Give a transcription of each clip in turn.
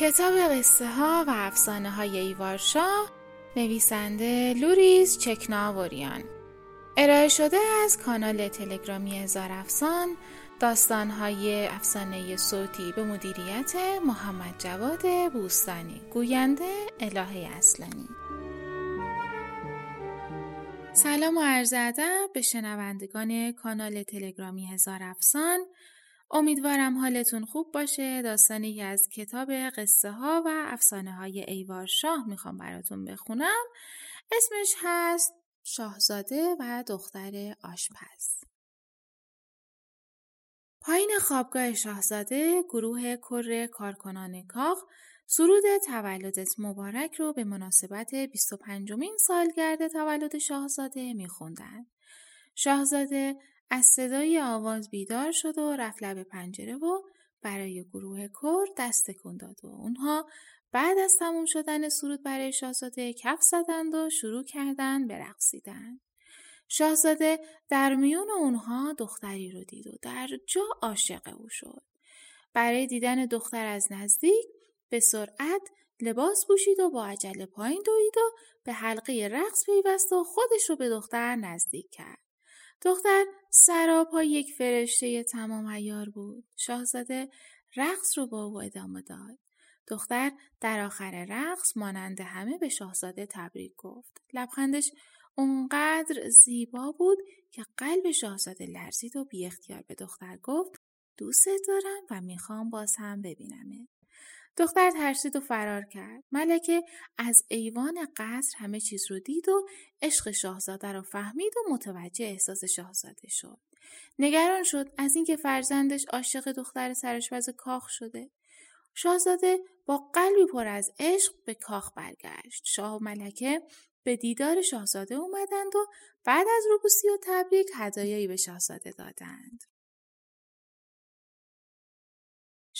کتاب قصه ها و افسانه های ایوارشا نویسنده لوریز چکناوریان. ارائه شده از کانال تلگرامی هزار افسان داستان های افسانه صوتی به مدیریت محمد جواد بوستانی. گوینده الهه اصلانی. سلام و عرض ادب به شنوندگان کانال تلگرامی هزار افسان. امیدوارم حالتون خوب باشه. داستانی از کتاب قصه ها و افسانه های ایوار شاه می‌خوام براتون بخونم. اسمش هست شاهزاده و دختر آشپز. پایین خوابگاه شاهزاده گروه کر کارکنان کاخ سرود تولدت مبارک رو به مناسبت 25 مین سالگرد تولد شاهزاده میخوندن. شاهزاده از صدای آواز بیدار شد و رفت لب پنجره و برای گروه کر دست کن داد و اونها بعد از تموم شدن سرود برای شاهزاده کف زدند و شروع کردن به رقصیدن. شاهزاده در میون اونها دختری رو دید و در جا عاشق او شد. برای دیدن دختر از نزدیک به سرعت لباس پوشید و با عجله پایین دوید و به حلقه رقص پیوست و خودش رو به دختر نزدیک کرد. دختر سراپا یک فرشته تمام ایار بود. شاهزاده رقص رو با او ادامه داد. دختر در آخر رقص مانند همه به شاهزاده تبریک گفت. لبخندش اونقدر زیبا بود که قلب شاهزاده لرزید و بی اختیار به دختر گفت دوست دارم و می‌خوام باز هم ببینمه. دختر ترسید و فرار کرد. ملکه از ایوان قصر همه چیز رو دید و عشق شاهزاده رو فهمید و متوجه احساس شاهزاده شد. نگران شد از اینکه فرزندش عاشق دختر سرشوز کاخ شده. شاهزاده با قلبی پر از عشق به کاخ برگشت. شاه و ملکه به دیدار شاهزاده اومدند و بعد از روبوسی و تبریک هدایایی به شاهزاده دادند.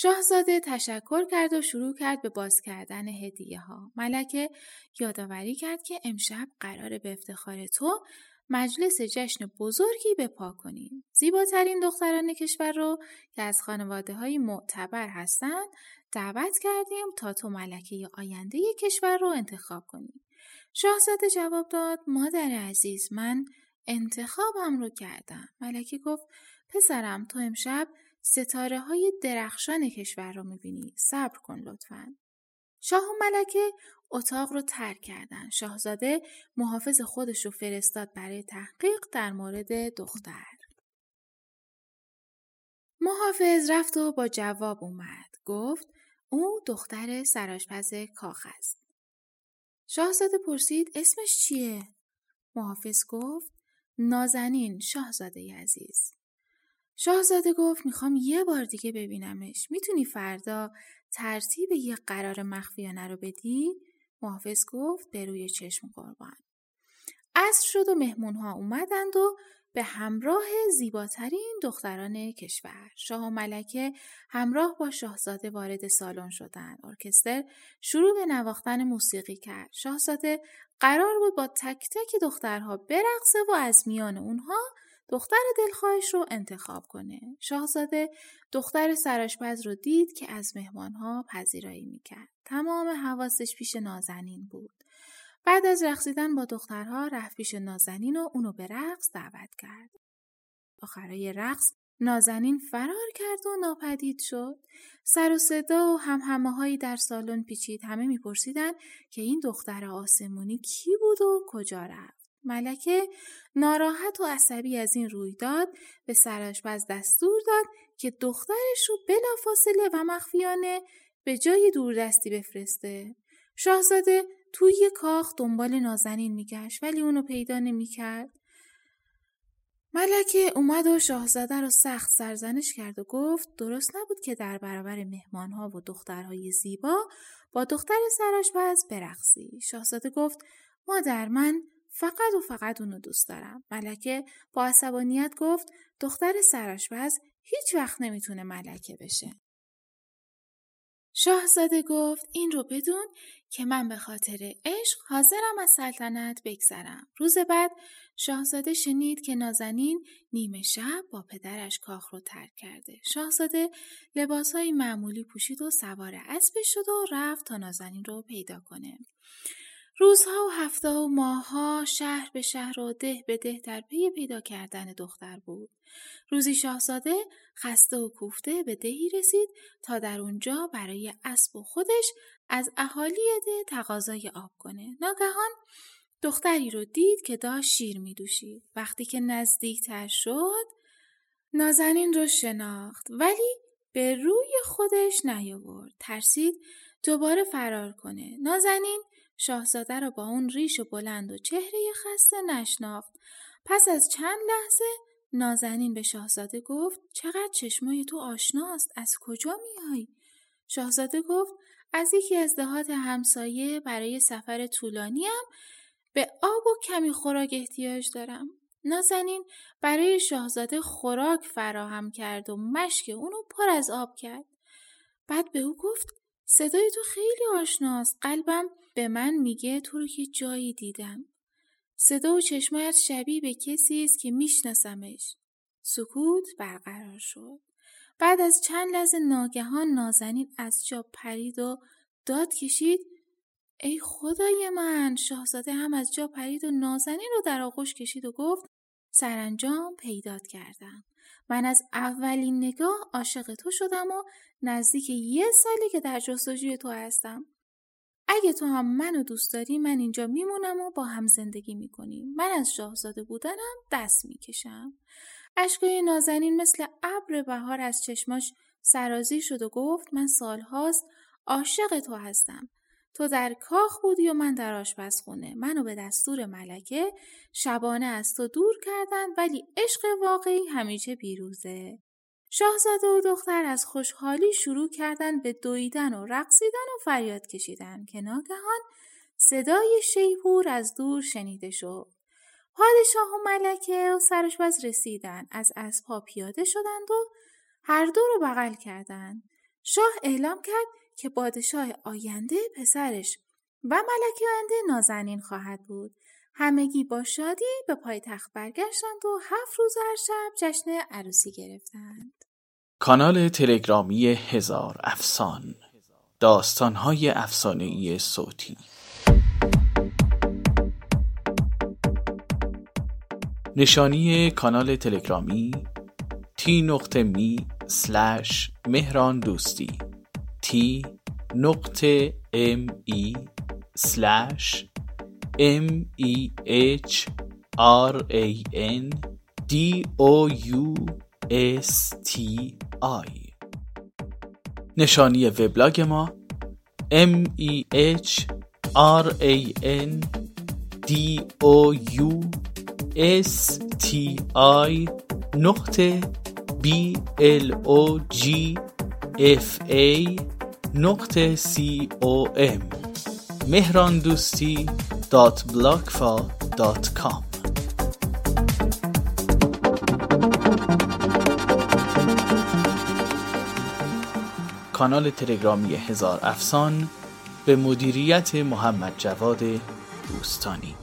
شاهزاده تشکر کرد و شروع کرد به باز کردن هدیه ها. ملکه یادآوری کرد که امشب قراره به افتخار تو مجلس جشن بزرگی به پا کنیم. زیباترین دختران کشور رو که از خانواده های معتبر هستند دعوت کردیم تا تو ملکه آینده کشور رو انتخاب کنیم. شاهزاده جواب داد مادر عزیز من انتخابم رو کردم. ملکه گفت پسرم تو امشب ستاره های درخشان کشور رو می‌بینی. صبر کن لطفا. شاه و ملکه اتاق رو ترک کردن. شاهزاده محافظ خودش رو فرستاد برای تحقیق در مورد دختر. محافظ رفت و با جواب اومد. گفت او دختر سراشپز کاخ است. شاهزاده پرسید اسمش چیه؟ محافظ گفت نازنین شاهزاده عزیز. شاهزاده گفت می‌خوام یه بار دیگه ببینمش. می‌تونی فردا ترتیب یه قرار مخفیانه رو بدی؟ محافظ گفت به روی چشم قربان. عصر شد و مهمون ها اومدند و به همراه زیباترین دختران کشور. شاه و ملکه همراه با شاهزاده وارد سالن شدند. ارکستر شروع به نواختن موسیقی کرد. شاهزاده قرار بود با تک تک دخترها برقصه و از میان اونها دختر دلخواهش رو انتخاب کنه. شاهزاده دختر سراشپز رو دید که از مهمانها پذیرایی می‌کرد. تمام حواسش پیش نازنین بود. بعد از رقصیدن با دخترها رفت پیش نازنین و اونو به رقص دعوت کرد. آخرای رقص نازنین فرار کرد و ناپدید شد. سر و صدا و همهمه هایی در سالن پیچید. همه میپرسیدن که این دختر آسمونی کی بود و کجا رفت. ملکه ناراحت و عصبی از این رویداد به سراشپز دستور داد که دخترش رو بلافاصله و مخفیانه به جای دوردستی بفرسته. شاهزاده توی کاخ دنبال نازنین میگشت ولی اونو پیدا نمی‌کرد. ملکه اومد و شاهزاده رو سخت سرزنش کرد و گفت درست نبود که در برابر مهمانها و دخترهای زیبا با دختر سراشپز برقصی. شاهزاده گفت مادر من فقط و فقط اونو دوست دارم. ملکه با عصبانیت گفت دختر سراشپز هیچ وقت نمی‌تونه ملکه بشه. شاهزاده گفت این رو بدون که من به خاطر عشق حاضرم از سلطنت بگذرم. روز بعد شاهزاده شنید که نازنین نیمه شب با پدرش کاخ رو ترک کرده. شاهزاده لباسهای معمولی پوشید و سوار اسبش شد و رفت تا نازنین رو پیدا کنه. روزها و هفته و ماهها شهر به شهر و ده به ده در پی پیدا کردن دختر بود. روزی شاهزاده خسته و کوفته به دهی رسید تا در اونجا برای اسب و خودش از اهالی ده تقاضای آب کنه. ناگهان دختری رو دید که داشت شیر می دوشید. وقتی که نزدیکتر شد نازنین رو شناخت ولی به روی خودش نیاورد. ترسید دوباره فرار کنه. نازنین شاهزاده را با اون ریش و بلند و چهره خسته نشناخت. پس از چند لحظه نازنین به شاهزاده گفت چقدر چشمای تو آشناست از کجا میای؟ شاهزاده گفت از یکی از دهات همسایه برای سفر طولانیم به آب و کمی خوراک احتیاج دارم. نازنین برای شاهزاده خوراک فراهم کرد و مشک اونو پر از آب کرد. بعد به او گفت صدای تو خیلی آشناست. قلبم به من میگه تو رو که جایی دیدم. صدا و چشمایت شبیه به کسی است که میشناسمش. سکوت برقرار شد. بعد از چند لحظه ناگهان نازنین از جا پرید و داد کشید ای خدای من شاهزاده هم از جا پرید و نازنین رو در آغوش کشید و گفت سرانجام پیدات کردم من از اولین نگاه عاشق تو شدم و نزدیک یه سالی که در جستجوی تو هستم. اگه تو هم منو دوست داری من اینجا میمونم و با هم زندگی می‌کنیم. من از شاهزاده بودنم دست می‌کشم. اشکای نازنین مثل ابر بهار از چشماش سرازی شد و گفت من سالهاست عاشق تو هستم. تو در کاخ بودی و من در آشپزخونه منو به دستور ملکه شبانه از تو دور کردن ولی عشق واقعی همیشه پیروزه شاهزاده و دختر از خوشحالی شروع کردن به دویدن و رقصیدن و فریاد کشیدن که ناگهان صدای شیپور از دور شنیده شد. پادشاه و ملکه و سرشبز رسیدن از اسبها پیاده شدند و هر دو رو بغل کردند. شاه اعلام کرد که پادشاه آینده پسرش و ملکه آینده نازنین خواهد بود. همگی با شادی به پایتخت برگشتند و هفت روز هر شب جشن عروسی گرفتند. کانال تلگرامی هزار افسان داستانهای ای صوتی نشانی کانال تلگرامی سلش مهران ای سلش M E H R A N D O U S T I. نشانی وبلاگ ما M E H R A N D O U S T I نقطه B L O G F A نقطه C O M. مهران دوستی www.blogfa.com کانال تلگرامی هزار افسان به مدیریت محمد جواد دوستانی.